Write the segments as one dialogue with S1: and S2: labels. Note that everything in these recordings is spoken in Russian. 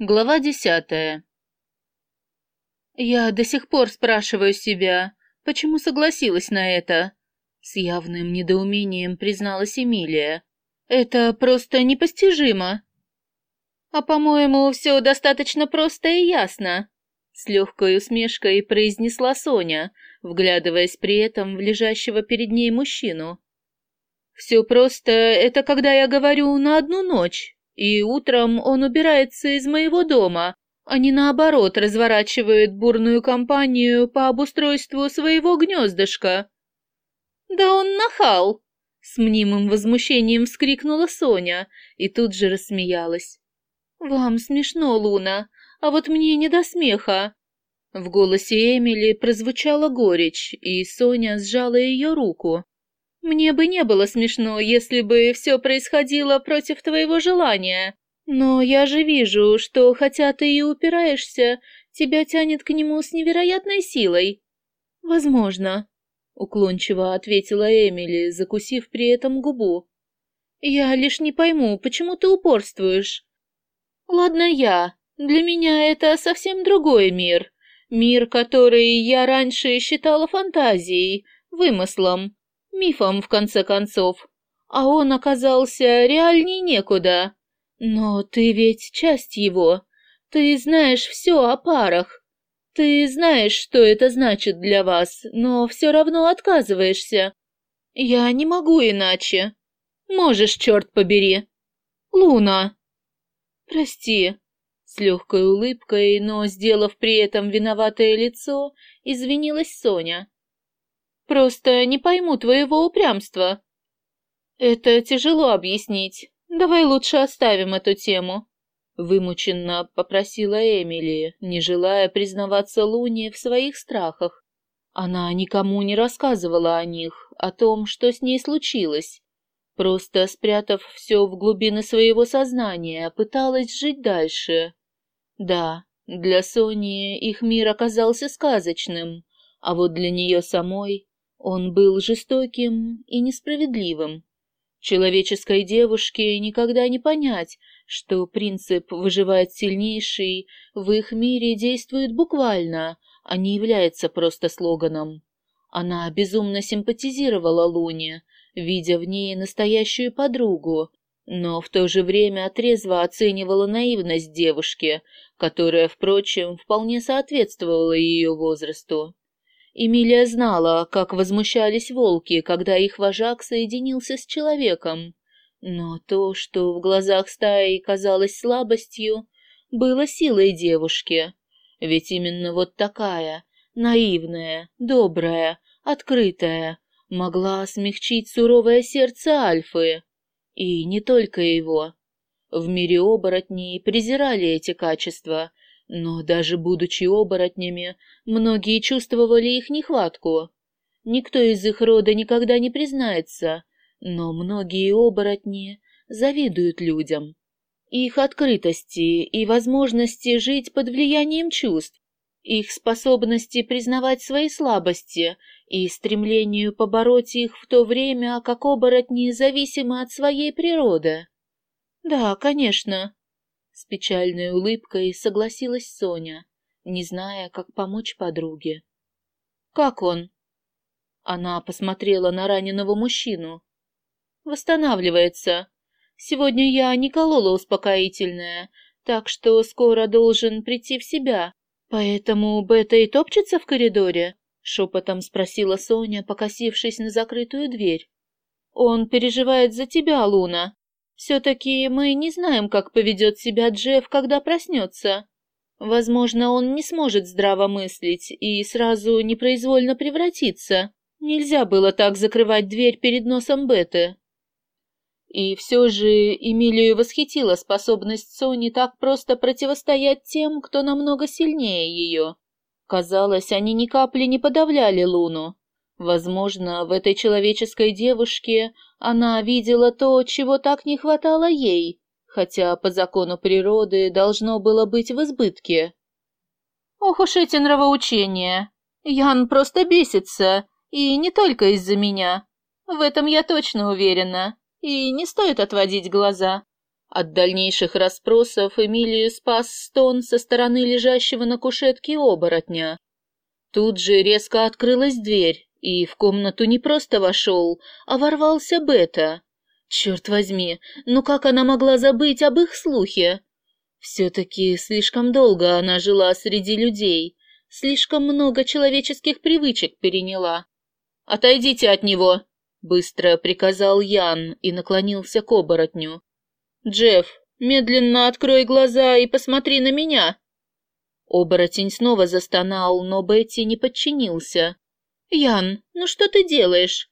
S1: Глава десятая. Я до сих пор спрашиваю себя, почему согласилась на это? С явным недоумением призналась Эмилия. Это просто непостижимо. А по-моему, все достаточно просто и ясно. С легкой усмешкой произнесла Соня, вглядываясь при этом в лежащего перед ней мужчину. Все просто, это когда я говорю на одну ночь и утром он убирается из моего дома, а не наоборот разворачивает бурную кампанию по обустройству своего гнездышка. «Да он нахал!» — с мнимым возмущением вскрикнула Соня и тут же рассмеялась. «Вам смешно, Луна, а вот мне не до смеха». В голосе Эмили прозвучала горечь, и Соня сжала ее руку. Мне бы не было смешно, если бы все происходило против твоего желания. Но я же вижу, что хотя ты и упираешься, тебя тянет к нему с невероятной силой. Возможно, уклончиво ответила Эмили, закусив при этом губу. Я лишь не пойму, почему ты упорствуешь. Ладно я. Для меня это совсем другой мир. Мир, который я раньше считала фантазией, вымыслом мифом, в конце концов. А он оказался реальней некуда. Но ты ведь часть его. Ты знаешь все о парах. Ты знаешь, что это значит для вас, но все равно отказываешься. Я не могу иначе. Можешь, черт побери. Луна. Прости. С легкой улыбкой, но сделав при этом виноватое лицо, извинилась Соня. Просто не пойму твоего упрямства. Это тяжело объяснить. Давай лучше оставим эту тему. Вымученно попросила Эмили, не желая признаваться Луне в своих страхах. Она никому не рассказывала о них, о том, что с ней случилось. Просто, спрятав все в глубины своего сознания, пыталась жить дальше. Да, для Сони их мир оказался сказочным, а вот для нее самой он был жестоким и несправедливым. Человеческой девушке никогда не понять, что принцип «выживает сильнейший» в их мире действует буквально, а не является просто слоганом. Она безумно симпатизировала Луне, видя в ней настоящую подругу, но в то же время трезво оценивала наивность девушки, которая, впрочем, вполне соответствовала ее возрасту. Эмилия знала, как возмущались волки, когда их вожак соединился с человеком. Но то, что в глазах стаи казалось слабостью, было силой девушки. Ведь именно вот такая, наивная, добрая, открытая, могла смягчить суровое сердце Альфы. И не только его. В мире оборотней презирали эти качества но даже будучи оборотнями, многие чувствовали их нехватку. Никто из их рода никогда не признается, но многие оборотни завидуют людям. Их открытости и возможности жить под влиянием чувств, их способности признавать свои слабости и стремлению побороть их в то время, как оборотни зависимы от своей природы. Да, конечно, с печальной улыбкой согласилась Соня, не зная, как помочь подруге. «Как он?» Она посмотрела на раненого мужчину. «Восстанавливается. Сегодня я не колола успокоительное, так что скоро должен прийти в себя. Поэтому Бета и топчется в коридоре?» — шепотом спросила Соня, покосившись на закрытую дверь. «Он переживает за тебя, Луна», все-таки мы не знаем, как поведет себя Джефф, когда проснется. Возможно, он не сможет здраво мыслить и сразу непроизвольно превратиться. Нельзя было так закрывать дверь перед носом Беты. И все же Эмилию восхитила способность Сони так просто противостоять тем, кто намного сильнее ее. Казалось, они ни капли не подавляли Луну. Возможно, в этой человеческой девушке она видела то, чего так не хватало ей, хотя по закону природы должно было быть в избытке. Ох уж эти нравоучения! Ян просто бесится, и не только из-за меня. В этом я точно уверена, и не стоит отводить глаза. От дальнейших расспросов Эмилию спас стон со стороны лежащего на кушетке оборотня. Тут же резко открылась дверь, и в комнату не просто вошел, а ворвался Бета. Черт возьми, ну как она могла забыть об их слухе? Все-таки слишком долго она жила среди людей, слишком много человеческих привычек переняла. «Отойдите от него!» — быстро приказал Ян и наклонился к оборотню. «Джефф, медленно открой глаза и посмотри на меня!» Оборотень снова застонал, но Бетти не подчинился. «Ян, ну что ты делаешь?»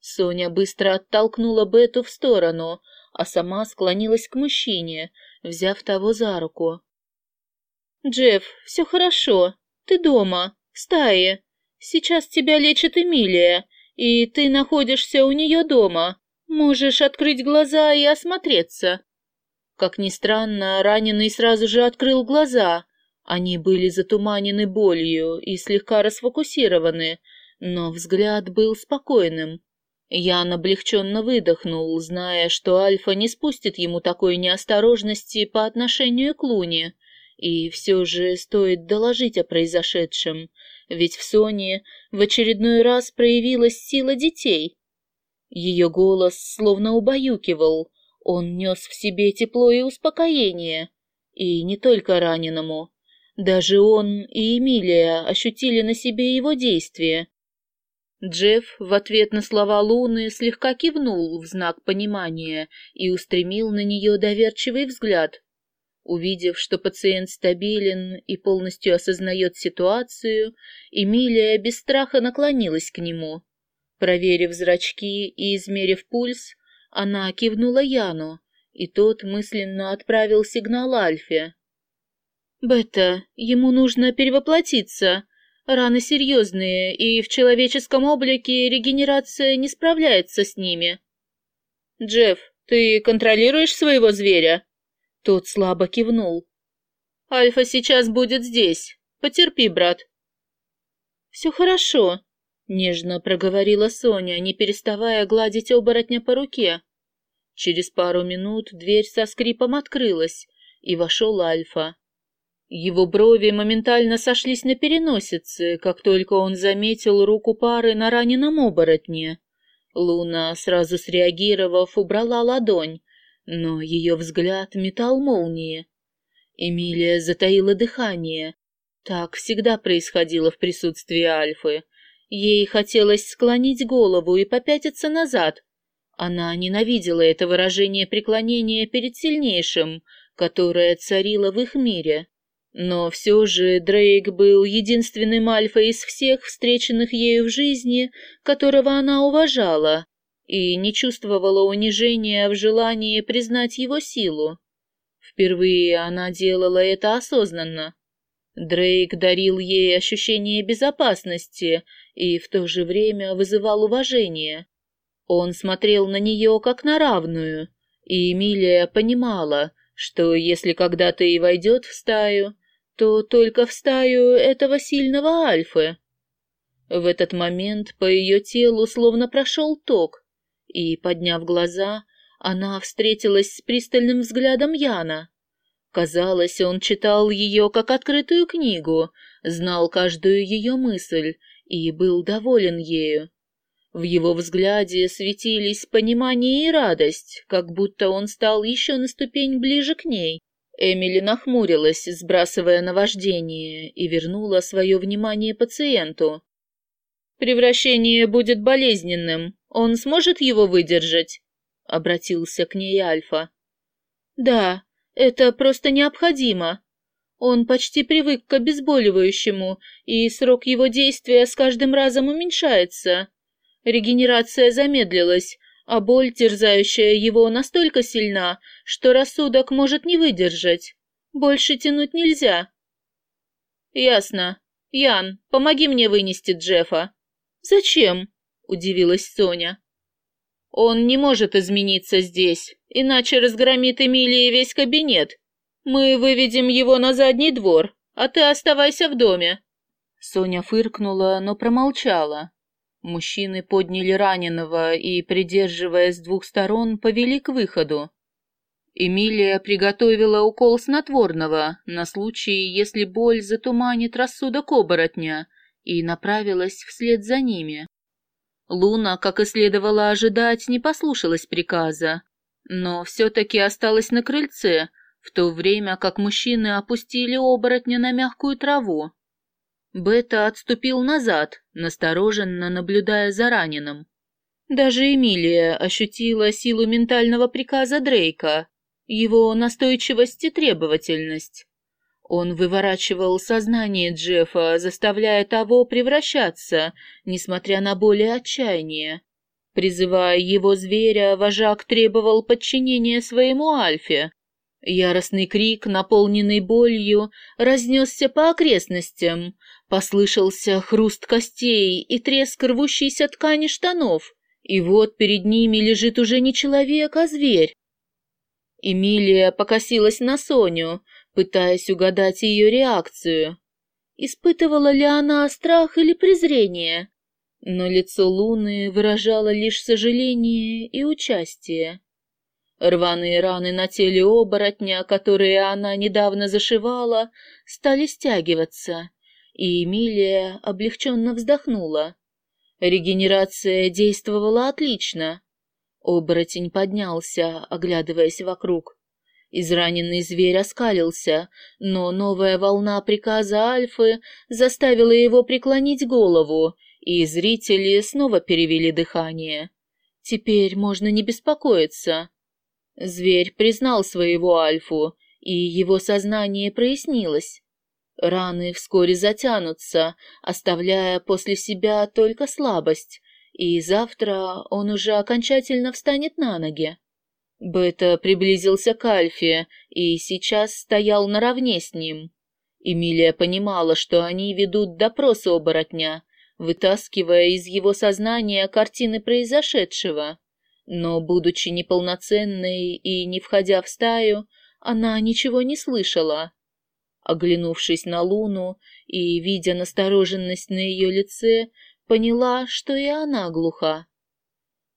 S1: Соня быстро оттолкнула Бету в сторону, а сама склонилась к мужчине, взяв того за руку. «Джефф, все хорошо. Ты дома, в стае. Сейчас тебя лечит Эмилия, и ты находишься у нее дома. Можешь открыть глаза и осмотреться». Как ни странно, раненый сразу же открыл глаза. Они были затуманены болью и слегка расфокусированы, но взгляд был спокойным. Ян облегченно выдохнул, зная, что Альфа не спустит ему такой неосторожности по отношению к Луне. И все же стоит доложить о произошедшем, ведь в Соне в очередной раз проявилась сила детей. Ее голос словно убаюкивал, он нес в себе тепло и успокоение. И не только раненому. Даже он и Эмилия ощутили на себе его действия. Джефф в ответ на слова Луны слегка кивнул в знак понимания и устремил на нее доверчивый взгляд. Увидев, что пациент стабилен и полностью осознает ситуацию, Эмилия без страха наклонилась к нему. Проверив зрачки и измерив пульс, она кивнула Яну, и тот мысленно отправил сигнал Альфе. «Бета, ему нужно перевоплотиться. Раны серьезные, и в человеческом облике регенерация не справляется с ними». «Джефф, ты контролируешь своего зверя?» Тот слабо кивнул. «Альфа сейчас будет здесь. Потерпи, брат». «Все хорошо», — нежно проговорила Соня, не переставая гладить оборотня по руке. Через пару минут дверь со скрипом открылась, и вошел Альфа. Его брови моментально сошлись на переносице, как только он заметил руку пары на раненом оборотне. Луна, сразу среагировав, убрала ладонь, но ее взгляд метал молнии. Эмилия затаила дыхание. Так всегда происходило в присутствии Альфы. Ей хотелось склонить голову и попятиться назад. Она ненавидела это выражение преклонения перед сильнейшим, которое царило в их мире. Но все же Дрейк был единственным альфа из всех встреченных ею в жизни, которого она уважала, и не чувствовала унижения в желании признать его силу. Впервые она делала это осознанно. Дрейк дарил ей ощущение безопасности и в то же время вызывал уважение. Он смотрел на нее как на равную, и Эмилия понимала, что если когда-то и войдет в стаю, то только в стаю этого сильного альфы. В этот момент по ее телу словно прошел ток, и, подняв глаза, она встретилась с пристальным взглядом Яна. Казалось, он читал ее как открытую книгу, знал каждую ее мысль и был доволен ею. В его взгляде светились понимание и радость, как будто он стал еще на ступень ближе к ней. Эмили нахмурилась, сбрасывая наваждение, и вернула свое внимание пациенту. «Превращение будет болезненным. Он сможет его выдержать?» — обратился к ней Альфа. «Да, это просто необходимо. Он почти привык к обезболивающему, и срок его действия с каждым разом уменьшается. Регенерация замедлилась, а боль, терзающая его, настолько сильна, что рассудок может не выдержать. Больше тянуть нельзя. Ясно. Ян, помоги мне вынести Джеффа. Зачем? Удивилась Соня. Он не может измениться здесь, иначе разгромит Эмилии весь кабинет. Мы выведем его на задний двор, а ты оставайся в доме. Соня фыркнула, но промолчала. Мужчины подняли раненого и, придерживая с двух сторон, повели к выходу. Эмилия приготовила укол снотворного на случай, если боль затуманит рассудок оборотня, и направилась вслед за ними. Луна, как и следовало ожидать, не послушалась приказа, но все-таки осталась на крыльце, в то время как мужчины опустили оборотня на мягкую траву. Бета отступил назад, настороженно наблюдая за раненым. Даже Эмилия ощутила силу ментального приказа Дрейка, его настойчивость и требовательность. Он выворачивал сознание Джеффа, заставляя того превращаться, несмотря на боль и отчаяние. Призывая его зверя, вожак требовал подчинения своему Альфе. Яростный крик, наполненный болью, разнесся по окрестностям. Послышался хруст костей и треск рвущейся ткани штанов. И вот перед ними лежит уже не человек, а зверь. Эмилия покосилась на Соню, пытаясь угадать ее реакцию. Испытывала ли она страх или презрение? Но лицо Луны выражало лишь сожаление и участие. Рваные раны на теле оборотня, которые она недавно зашивала, стали стягиваться, и Эмилия облегченно вздохнула. Регенерация действовала отлично. Оборотень поднялся, оглядываясь вокруг. Израненный зверь оскалился, но новая волна приказа Альфы заставила его преклонить голову, и зрители снова перевели дыхание. Теперь можно не беспокоиться. Зверь признал своего Альфу, и его сознание прояснилось. Раны вскоре затянутся, оставляя после себя только слабость, и завтра он уже окончательно встанет на ноги. Бета приблизился к Альфе и сейчас стоял наравне с ним. Эмилия понимала, что они ведут допрос оборотня, вытаскивая из его сознания картины произошедшего. Но, будучи неполноценной и не входя в стаю, она ничего не слышала. Оглянувшись на Луну и видя настороженность на ее лице, поняла, что и она глуха.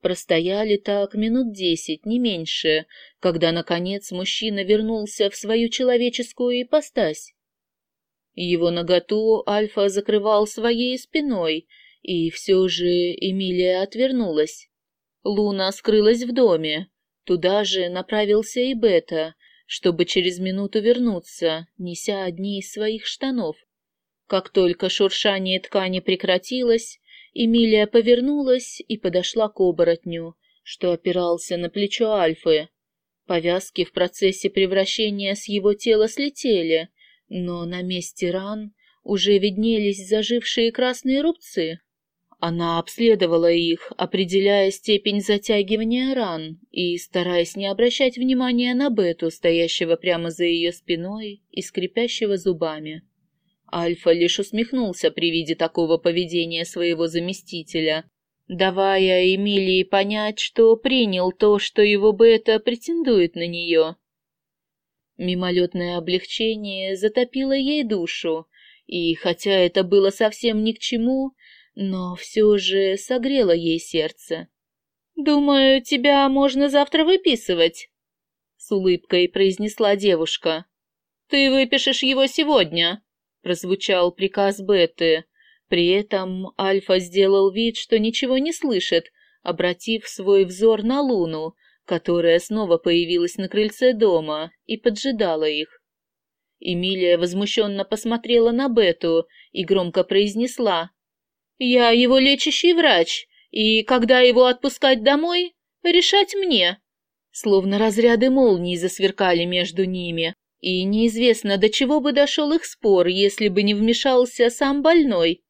S1: Простояли так минут десять, не меньше, когда, наконец, мужчина вернулся в свою человеческую ипостась. Его наготу Альфа закрывал своей спиной, и все же Эмилия отвернулась. Луна скрылась в доме. Туда же направился и Бета, чтобы через минуту вернуться, неся одни из своих штанов. Как только шуршание ткани прекратилось, Эмилия повернулась и подошла к оборотню, что опирался на плечо Альфы. Повязки в процессе превращения с его тела слетели, но на месте ран уже виднелись зажившие красные рубцы. Она обследовала их, определяя степень затягивания ран и стараясь не обращать внимания на Бету, стоящего прямо за ее спиной и скрипящего зубами. Альфа лишь усмехнулся при виде такого поведения своего заместителя, давая Эмилии понять, что принял то, что его Бета претендует на нее. Мимолетное облегчение затопило ей душу, и хотя это было совсем ни к чему, но все же согрело ей сердце. «Думаю, тебя можно завтра выписывать», — с улыбкой произнесла девушка. «Ты выпишешь его сегодня», — прозвучал приказ Беты. При этом Альфа сделал вид, что ничего не слышит, обратив свой взор на Луну, которая снова появилась на крыльце дома и поджидала их. Эмилия возмущенно посмотрела на Бету и громко произнесла я его лечащий врач, и когда его отпускать домой, решать мне. Словно разряды молний засверкали между ними, и неизвестно, до чего бы дошел их спор, если бы не вмешался сам больной.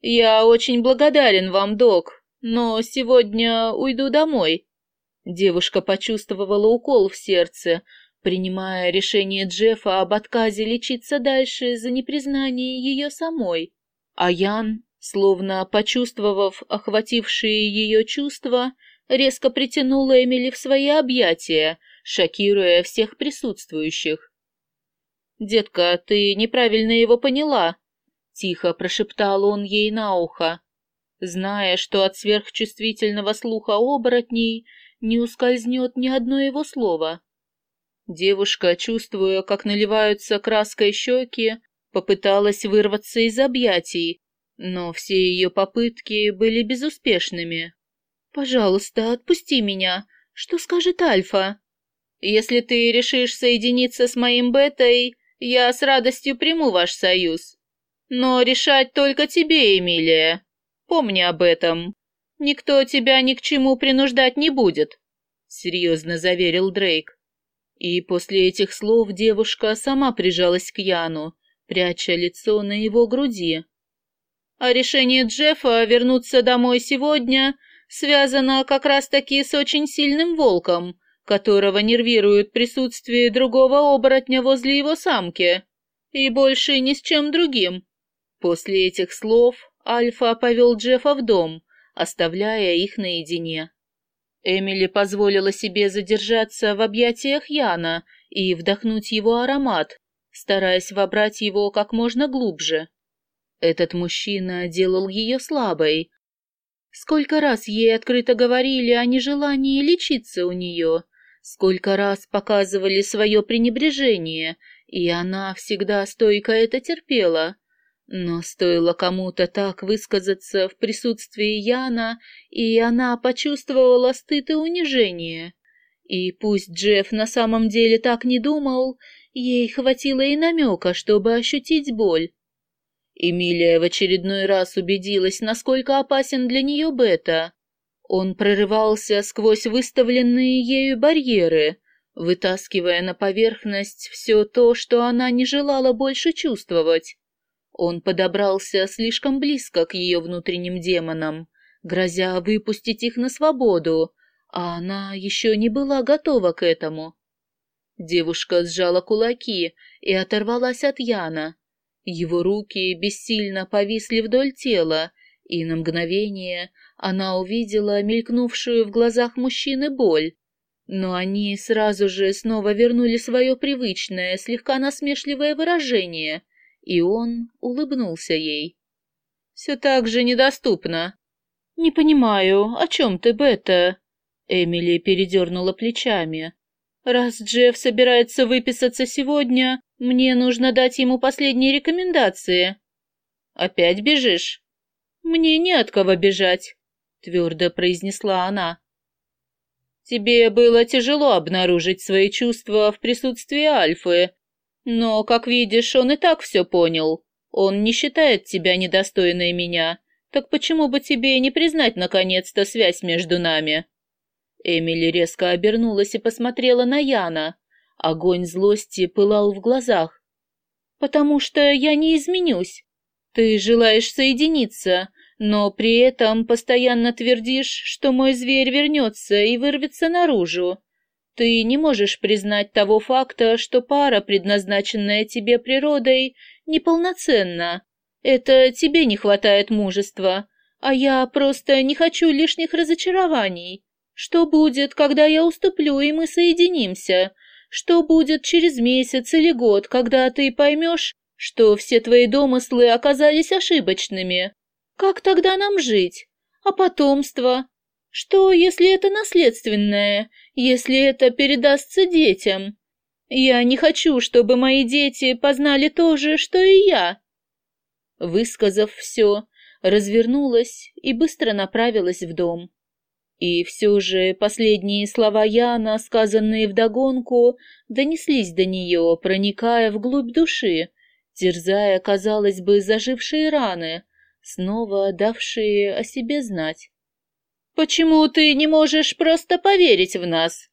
S1: Я очень благодарен вам, док, но сегодня уйду домой. Девушка почувствовала укол в сердце, принимая решение Джеффа об отказе лечиться дальше за непризнание ее самой. А Ян Словно почувствовав охватившие ее чувства, резко притянула Эмили в свои объятия, шокируя всех присутствующих. «Детка, ты неправильно его поняла», — тихо прошептал он ей на ухо, зная, что от сверхчувствительного слуха оборотней не ускользнет ни одно его слово. Девушка, чувствуя, как наливаются краской щеки, попыталась вырваться из объятий, но все ее попытки были безуспешными. «Пожалуйста, отпусти меня. Что скажет Альфа?» «Если ты решишь соединиться с моим Бетой, я с радостью приму ваш союз. Но решать только тебе, Эмилия. Помни об этом. Никто тебя ни к чему принуждать не будет», — серьезно заверил Дрейк. И после этих слов девушка сама прижалась к Яну, пряча лицо на его груди. А решение Джеффа вернуться домой сегодня связано как раз-таки с очень сильным волком, которого нервирует присутствие другого оборотня возле его самки, и больше ни с чем другим. После этих слов Альфа повел Джеффа в дом, оставляя их наедине. Эмили позволила себе задержаться в объятиях Яна и вдохнуть его аромат, стараясь вобрать его как можно глубже. Этот мужчина делал ее слабой. Сколько раз ей открыто говорили о нежелании лечиться у нее, сколько раз показывали свое пренебрежение, и она всегда стойко это терпела. Но стоило кому-то так высказаться в присутствии Яна, и она почувствовала стыд и унижение. И пусть Джефф на самом деле так не думал, ей хватило и намека, чтобы ощутить боль. Эмилия в очередной раз убедилась, насколько опасен для нее Бета. Он прорывался сквозь выставленные ею барьеры, вытаскивая на поверхность все то, что она не желала больше чувствовать. Он подобрался слишком близко к ее внутренним демонам, грозя выпустить их на свободу, а она еще не была готова к этому. Девушка сжала кулаки и оторвалась от Яна. Его руки бессильно повисли вдоль тела, и на мгновение она увидела мелькнувшую в глазах мужчины боль. Но они сразу же снова вернули свое привычное, слегка насмешливое выражение — и он улыбнулся ей. «Все так же недоступно». «Не понимаю, о чем ты, Бета?» Эмили передернула плечами. «Раз Джефф собирается выписаться сегодня, мне нужно дать ему последние рекомендации». «Опять бежишь?» «Мне не от кого бежать», — твердо произнесла она. «Тебе было тяжело обнаружить свои чувства в присутствии Альфы, но, как видишь, он и так все понял. Он не считает тебя недостойной меня. Так почему бы тебе не признать наконец-то связь между нами?» Эмили резко обернулась и посмотрела на Яна. Огонь злости пылал в глазах. «Потому что я не изменюсь. Ты желаешь соединиться, но при этом постоянно твердишь, что мой зверь вернется и вырвется наружу. Ты не можешь признать того факта, что пара, предназначенная тебе природой, неполноценна. Это тебе не хватает мужества, а я просто не хочу лишних разочарований. Что будет, когда я уступлю, и мы соединимся? Что будет через месяц или год, когда ты поймешь, что все твои домыслы оказались ошибочными? Как тогда нам жить? А потомство? Что, если это наследственное, если это передастся детям? Я не хочу, чтобы мои дети познали то же, что и я. Высказав все, развернулась и быстро направилась в дом. И все же последние слова Яна, сказанные вдогонку, донеслись до нее, проникая вглубь души, терзая, казалось бы, зажившие раны, снова давшие о себе знать. «Почему ты не можешь просто поверить в нас?»